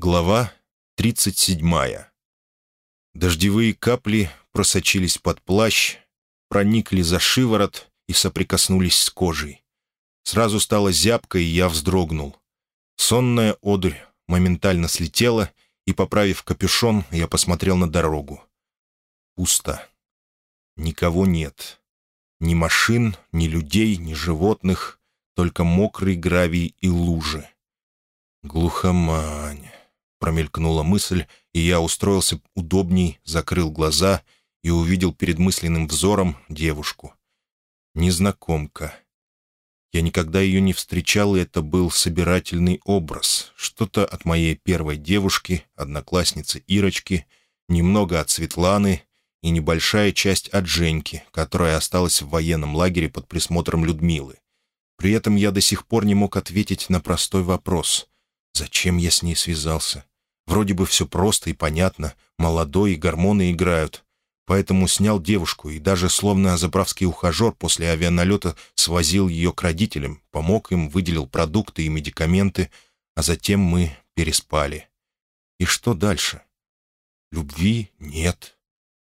Глава 37. Дождевые капли просочились под плащ, проникли за шиворот и соприкоснулись с кожей. Сразу стало зябко, и я вздрогнул. Сонная одурь моментально слетела, и, поправив капюшон, я посмотрел на дорогу. Пусто. Никого нет. Ни машин, ни людей, ни животных, только мокрый гравий и лужи. Глухомань. Промелькнула мысль, и я устроился удобней, закрыл глаза и увидел перед мысленным взором девушку. Незнакомка. Я никогда ее не встречал, и это был собирательный образ. Что-то от моей первой девушки, одноклассницы Ирочки, немного от Светланы и небольшая часть от Женьки, которая осталась в военном лагере под присмотром Людмилы. При этом я до сих пор не мог ответить на простой вопрос. Зачем я с ней связался? Вроде бы все просто и понятно, молодой и гормоны играют. Поэтому снял девушку и даже словно заправский ухажер после авианалета свозил ее к родителям, помог им, выделил продукты и медикаменты, а затем мы переспали. И что дальше? Любви нет.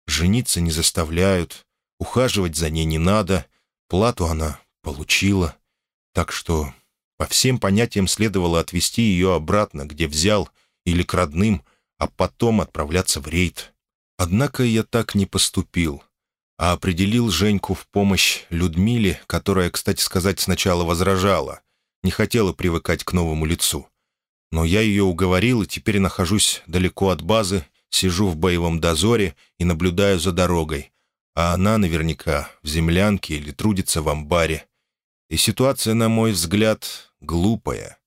Жениться не заставляют, ухаживать за ней не надо, плату она получила. Так что по всем понятиям следовало отвезти ее обратно, где взял, или к родным, а потом отправляться в рейд. Однако я так не поступил, а определил Женьку в помощь Людмиле, которая, кстати сказать, сначала возражала, не хотела привыкать к новому лицу. Но я ее уговорил, и теперь нахожусь далеко от базы, сижу в боевом дозоре и наблюдаю за дорогой, а она наверняка в землянке или трудится в амбаре. И ситуация, на мой взгляд, глупая.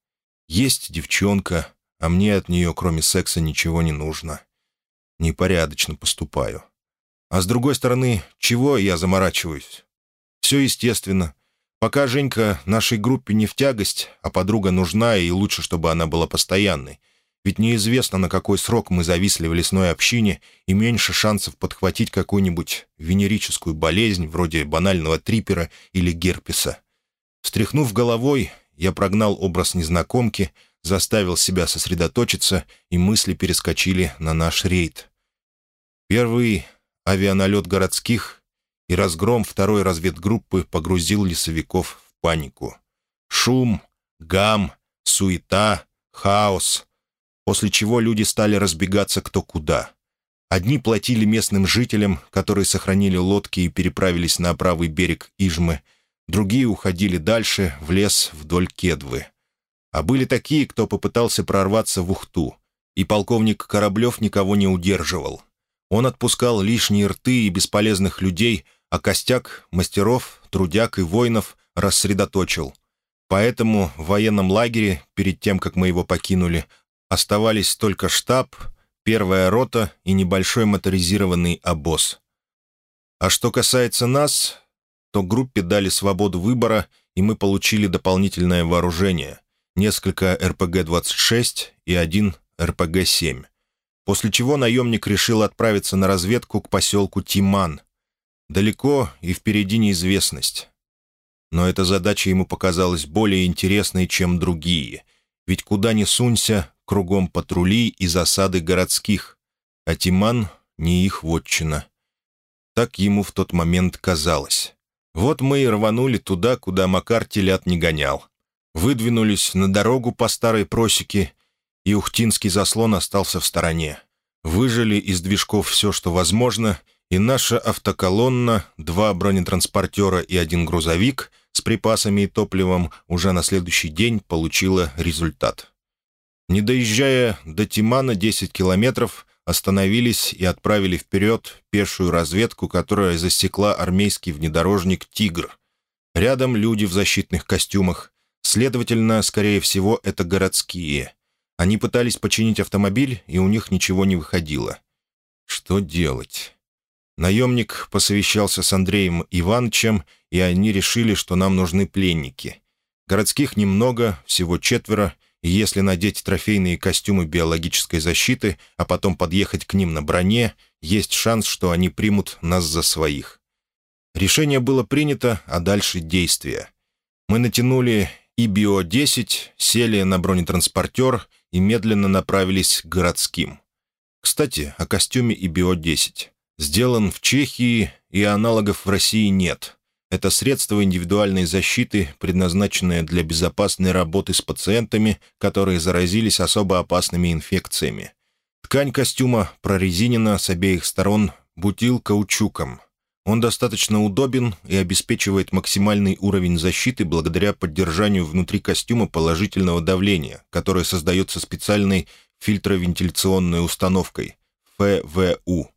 Есть девчонка, а мне от нее, кроме секса, ничего не нужно. Непорядочно поступаю. А с другой стороны, чего я заморачиваюсь? Все естественно. Пока Женька нашей группе не в тягость, а подруга нужна, и лучше, чтобы она была постоянной. Ведь неизвестно, на какой срок мы зависли в лесной общине, и меньше шансов подхватить какую-нибудь венерическую болезнь, вроде банального трипера или герпеса. Встряхнув головой, я прогнал образ незнакомки — заставил себя сосредоточиться, и мысли перескочили на наш рейд. Первый авианалет городских и разгром второй разведгруппы погрузил лесовиков в панику. Шум, гам, суета, хаос, после чего люди стали разбегаться кто куда. Одни платили местным жителям, которые сохранили лодки и переправились на правый берег Ижмы, другие уходили дальше, в лес вдоль Кедвы. А были такие, кто попытался прорваться в Ухту. И полковник Кораблев никого не удерживал. Он отпускал лишние рты и бесполезных людей, а костяк мастеров, трудяг и воинов рассредоточил. Поэтому в военном лагере, перед тем, как мы его покинули, оставались только штаб, первая рота и небольшой моторизированный обоз. А что касается нас, то группе дали свободу выбора, и мы получили дополнительное вооружение несколько РПГ-26 и один РПГ-7. После чего наемник решил отправиться на разведку к поселку Тиман. Далеко и впереди неизвестность. Но эта задача ему показалась более интересной, чем другие. Ведь куда ни сунься, кругом патрули и засады городских. А Тиман — не их вотчина. Так ему в тот момент казалось. Вот мы и рванули туда, куда Макар телят не гонял выдвинулись на дорогу по старой просеке, и Ухтинский заслон остался в стороне. Выжили из движков все, что возможно, и наша автоколонна, два бронетранспортера и один грузовик с припасами и топливом уже на следующий день получила результат. Не доезжая до Тимана 10 километров, остановились и отправили вперед пешую разведку, которая засекла армейский внедорожник «Тигр». Рядом люди в защитных костюмах, Следовательно, скорее всего, это городские. Они пытались починить автомобиль, и у них ничего не выходило. Что делать? Наемник посовещался с Андреем Ивановичем, и они решили, что нам нужны пленники. Городских немного, всего четверо, и если надеть трофейные костюмы биологической защиты, а потом подъехать к ним на броне, есть шанс, что они примут нас за своих. Решение было принято, а дальше действия. Мы натянули и Био-10 сели на бронетранспортер и медленно направились к городским. Кстати, о костюме ИБО-10. Сделан в Чехии, и аналогов в России нет. Это средство индивидуальной защиты, предназначенное для безопасной работы с пациентами, которые заразились особо опасными инфекциями. Ткань костюма прорезинена с обеих сторон бутил-каучуком. Он достаточно удобен и обеспечивает максимальный уровень защиты благодаря поддержанию внутри костюма положительного давления, которое создается специальной фильтровентиляционной установкой ФВУ.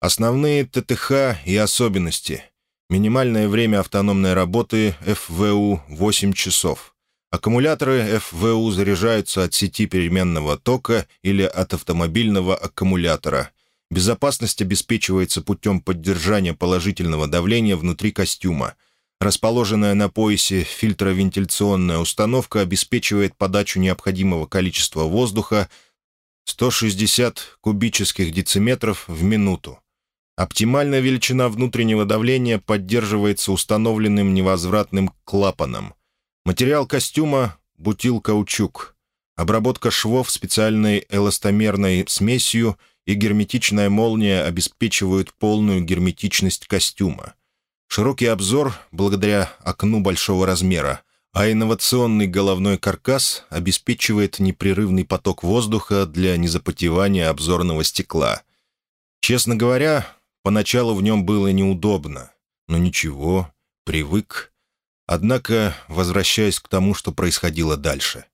Основные ТТХ и особенности. Минимальное время автономной работы ФВУ — 8 часов. Аккумуляторы ФВУ заряжаются от сети переменного тока или от автомобильного аккумулятора. Безопасность обеспечивается путем поддержания положительного давления внутри костюма. Расположенная на поясе фильтровентиляционная установка обеспечивает подачу необходимого количества воздуха 160 кубических дециметров в минуту. Оптимальная величина внутреннего давления поддерживается установленным невозвратным клапаном. Материал костюма — бутил-каучук. Обработка швов специальной эластомерной смесью — и герметичная молния обеспечивают полную герметичность костюма. Широкий обзор благодаря окну большого размера, а инновационный головной каркас обеспечивает непрерывный поток воздуха для незапотевания обзорного стекла. Честно говоря, поначалу в нем было неудобно, но ничего, привык. Однако, возвращаясь к тому, что происходило дальше.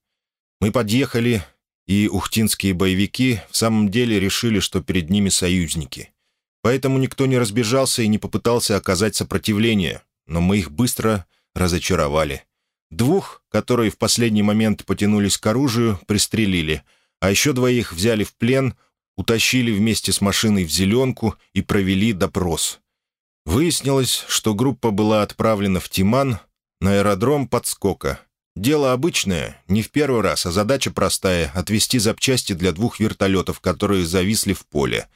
Мы подъехали, и ухтинские боевики в самом деле решили, что перед ними союзники. Поэтому никто не разбежался и не попытался оказать сопротивление, но мы их быстро разочаровали. Двух, которые в последний момент потянулись к оружию, пристрелили, а еще двоих взяли в плен, утащили вместе с машиной в «зеленку» и провели допрос. Выяснилось, что группа была отправлена в Тиман на аэродром подскока — Дело обычное, не в первый раз, а задача простая — отвезти запчасти для двух вертолетов, которые зависли в поле.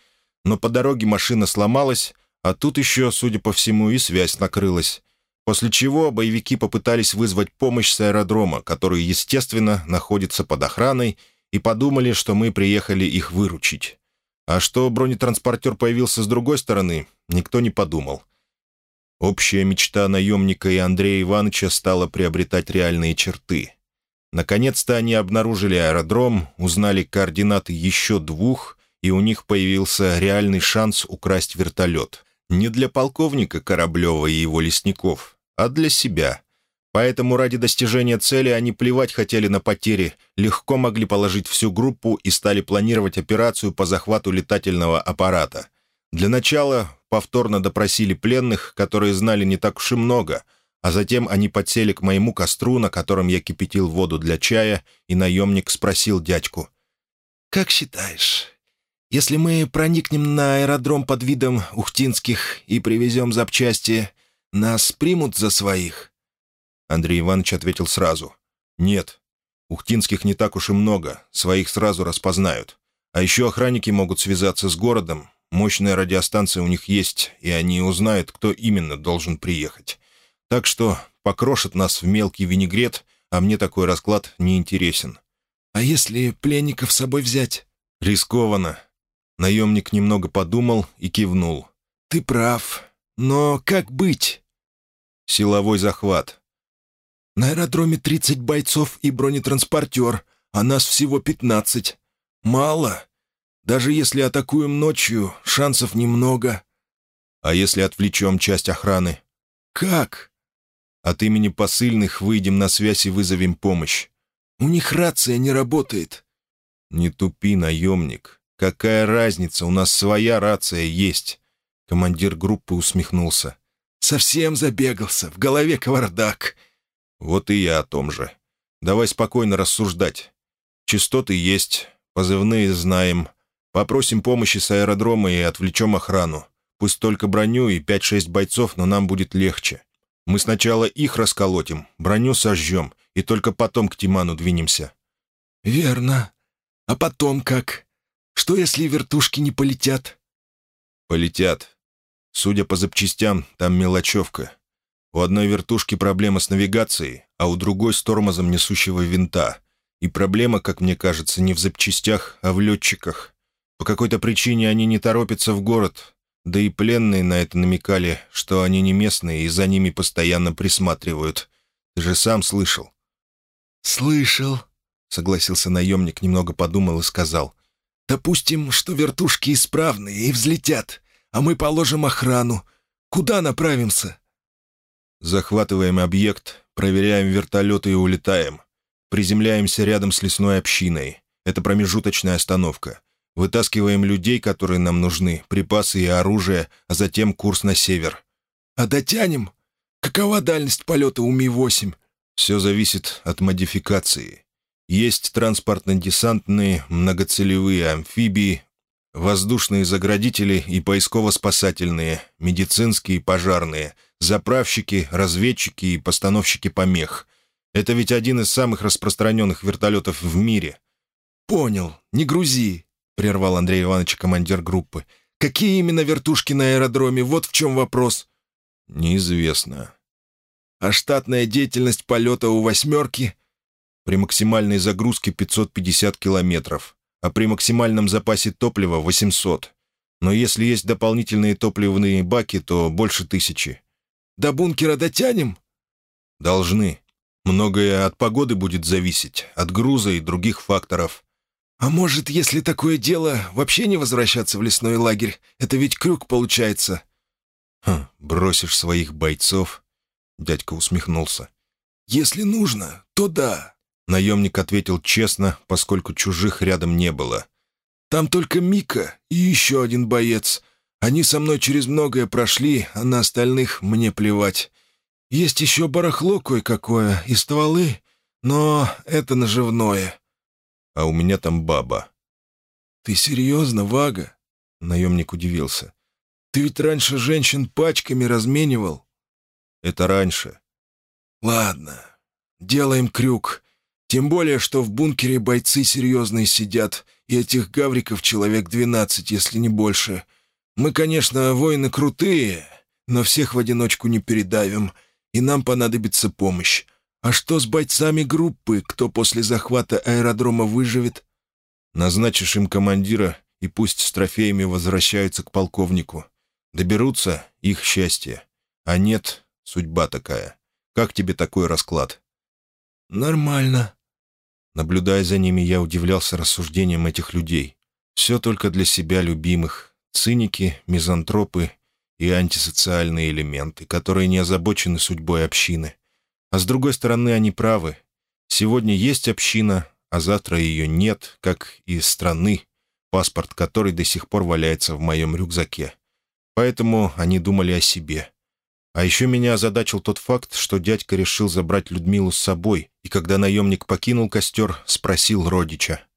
Но по дороге машина сломалась, а тут еще, судя по всему, и связь накрылась. После чего боевики попытались вызвать помощь с аэродрома, который, естественно, находится под охраной, и подумали, что мы приехали их выручить. А что бронетранспортер появился с другой стороны, никто не подумал — Общая мечта наемника и Андрея Ивановича стала приобретать реальные черты. Наконец-то они обнаружили аэродром, узнали координаты еще двух, и у них появился реальный шанс украсть вертолет. Не для полковника Кораблева и его лесников, а для себя. Поэтому ради достижения цели они плевать хотели на потери, легко могли положить всю группу и стали планировать операцию по захвату летательного аппарата. Для начала повторно допросили пленных, которые знали не так уж и много, а затем они подсели к моему костру, на котором я кипятил воду для чая, и наемник спросил дядьку. «Как считаешь, если мы проникнем на аэродром под видом ухтинских и привезем запчасти, нас примут за своих?» Андрей Иванович ответил сразу. «Нет. Ухтинских не так уж и много, своих сразу распознают. А еще охранники могут связаться с городом, Мощная радиостанция у них есть, и они узнают, кто именно должен приехать. Так что покрошат нас в мелкий винегрет, а мне такой расклад не интересен. А если пленников с собой взять? Рискованно. Наемник немного подумал и кивнул. Ты прав. Но как быть? Силовой захват. На аэродроме 30 бойцов и бронетранспортер, а нас всего 15. Мало. Даже если атакуем ночью, шансов немного. А если отвлечем часть охраны? Как? От имени посыльных выйдем на связь и вызовем помощь. У них рация не работает. Не тупи, наемник. Какая разница, у нас своя рация есть. Командир группы усмехнулся. Совсем забегался, в голове кавардак. Вот и я о том же. Давай спокойно рассуждать. Частоты есть, позывные знаем, Попросим помощи с аэродрома и отвлечем охрану. Пусть только броню и 5-6 бойцов, но нам будет легче. Мы сначала их расколотим, броню сожжем, и только потом к Тиману двинемся». «Верно. А потом как? Что, если вертушки не полетят?» «Полетят. Судя по запчастям, там мелочевка. У одной вертушки проблема с навигацией, а у другой — с тормозом несущего винта. И проблема, как мне кажется, не в запчастях, а в летчиках. По какой-то причине они не торопятся в город, да и пленные на это намекали, что они не местные и за ними постоянно присматривают. Ты же сам слышал». «Слышал», — согласился наемник, немного подумал и сказал. «Допустим, что вертушки исправные и взлетят, а мы положим охрану. Куда направимся?» «Захватываем объект, проверяем вертолеты и улетаем. Приземляемся рядом с лесной общиной. Это промежуточная остановка. Вытаскиваем людей, которые нам нужны, припасы и оружие, а затем курс на север. А дотянем? Какова дальность полета у Ми-8? Все зависит от модификации. Есть транспортно-десантные, многоцелевые амфибии, воздушные заградители и поисково-спасательные, медицинские и пожарные, заправщики, разведчики и постановщики помех. Это ведь один из самых распространенных вертолетов в мире. «Понял. Не грузи. — прервал Андрей Иванович командир группы. «Какие именно вертушки на аэродроме? Вот в чем вопрос». «Неизвестно». «А штатная деятельность полета у «восьмерки»?» «При максимальной загрузке 550 километров, а при максимальном запасе топлива 800. Но если есть дополнительные топливные баки, то больше тысячи». «До бункера дотянем?» «Должны. Многое от погоды будет зависеть, от груза и других факторов. «А может, если такое дело, вообще не возвращаться в лесной лагерь? Это ведь крюк получается». «Хм, бросишь своих бойцов?» Дядька усмехнулся. «Если нужно, то да». Наемник ответил честно, поскольку чужих рядом не было. «Там только Мика и еще один боец. Они со мной через многое прошли, а на остальных мне плевать. Есть еще барахло кое-какое и стволы, но это наживное а у меня там баба». «Ты серьезно, Вага?» — наемник удивился. «Ты ведь раньше женщин пачками разменивал?» «Это раньше». «Ладно, делаем крюк. Тем более, что в бункере бойцы серьезные сидят, и этих гавриков человек двенадцать, если не больше. Мы, конечно, воины крутые, но всех в одиночку не передавим, и нам понадобится помощь. «А что с бойцами группы? Кто после захвата аэродрома выживет?» «Назначишь им командира, и пусть с трофеями возвращаются к полковнику. Доберутся — их счастье. А нет — судьба такая. Как тебе такой расклад?» «Нормально». Наблюдая за ними, я удивлялся рассуждениям этих людей. Все только для себя любимых. Циники, мизантропы и антисоциальные элементы, которые не озабочены судьбой общины. А с другой стороны, они правы. Сегодня есть община, а завтра ее нет, как и страны, паспорт которой до сих пор валяется в моем рюкзаке. Поэтому они думали о себе. А еще меня озадачил тот факт, что дядька решил забрать Людмилу с собой, и когда наемник покинул костер, спросил родича.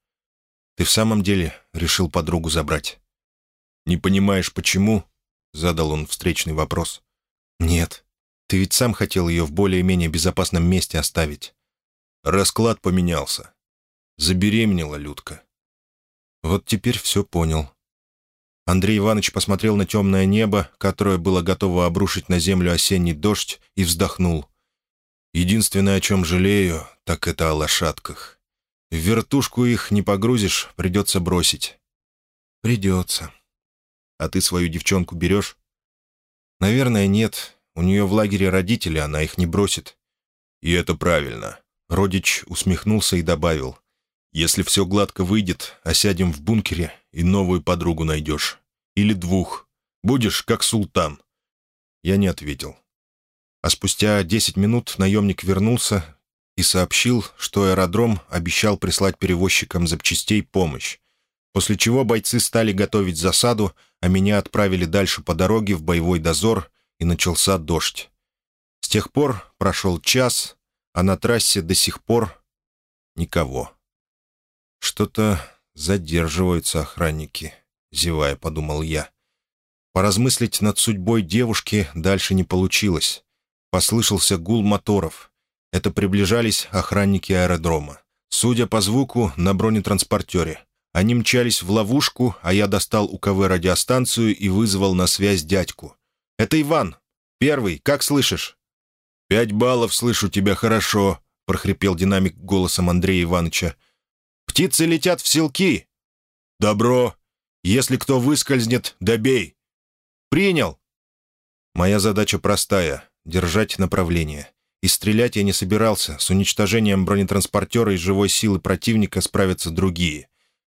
«Ты в самом деле решил подругу забрать?» «Не понимаешь, почему?» — задал он встречный вопрос. «Нет», ты ведь сам хотел ее в более-менее безопасном месте оставить. Расклад поменялся. Забеременела Людка. Вот теперь все понял. Андрей Иванович посмотрел на темное небо, которое было готово обрушить на землю осенний дождь, и вздохнул. Единственное, о чем жалею, так это о лошадках. В вертушку их не погрузишь, придется бросить. Придется. А ты свою девчонку берешь? Наверное, нет. У нее в лагере родители, она их не бросит». «И это правильно». Родич усмехнулся и добавил. «Если все гладко выйдет, осядем в бункере и новую подругу найдешь. Или двух. Будешь как султан». Я не ответил. А спустя десять минут наемник вернулся и сообщил, что аэродром обещал прислать перевозчикам запчастей помощь, после чего бойцы стали готовить засаду, а меня отправили дальше по дороге в боевой дозор и начался дождь. С тех пор прошел час, а на трассе до сих пор никого. «Что-то задерживаются охранники», — зевая, подумал я. Поразмыслить над судьбой девушки дальше не получилось. Послышался гул моторов. Это приближались охранники аэродрома. Судя по звуку, на бронетранспортере. Они мчались в ловушку, а я достал у КВ радиостанцию и вызвал на связь дядьку. «Это Иван. Первый, как слышишь?» «Пять баллов слышу тебя хорошо», — прохрипел динамик голосом Андрея Ивановича. «Птицы летят в селки!» «Добро! Если кто выскользнет, добей!» «Принял!» Моя задача простая — держать направление. И стрелять я не собирался, с уничтожением бронетранспортера и живой силы противника справятся другие.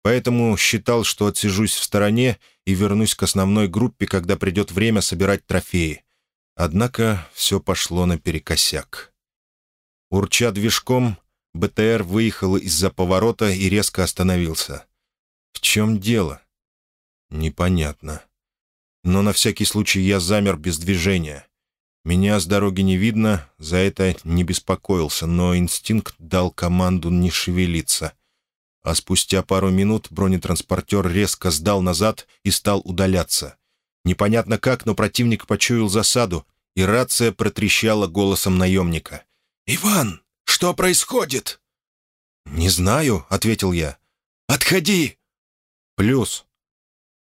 Поэтому считал, что отсижусь в стороне и вернусь к основной группе, когда придет время собирать трофеи. Однако все пошло наперекосяк. Урча движком, БТР выехал из-за поворота и резко остановился. В чем дело? Непонятно. Но на всякий случай я замер без движения. Меня с дороги не видно, за это не беспокоился, но инстинкт дал команду не шевелиться. А спустя пару минут бронетранспортер резко сдал назад и стал удаляться. Непонятно как, но противник почуял засаду, и рация протрещала голосом наемника. «Иван, что происходит?» «Не знаю», — ответил я. «Отходи!» «Плюс».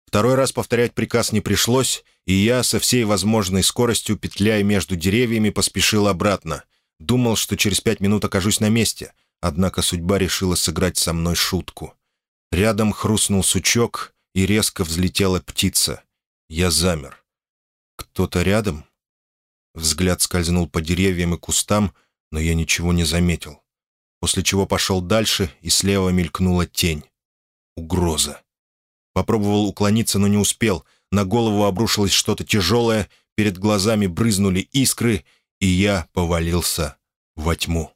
Второй раз повторять приказ не пришлось, и я со всей возможной скоростью, петляя между деревьями, поспешил обратно. Думал, что через пять минут окажусь на месте, однако судьба решила сыграть со мной шутку. Рядом хрустнул сучок, и резко взлетела птица. Я замер. «Кто-то рядом?» Взгляд скользнул по деревьям и кустам, но я ничего не заметил. После чего пошел дальше, и слева мелькнула тень. Угроза. Попробовал уклониться, но не успел. На голову обрушилось что-то тяжелое, перед глазами брызнули искры, и я повалился во тьму.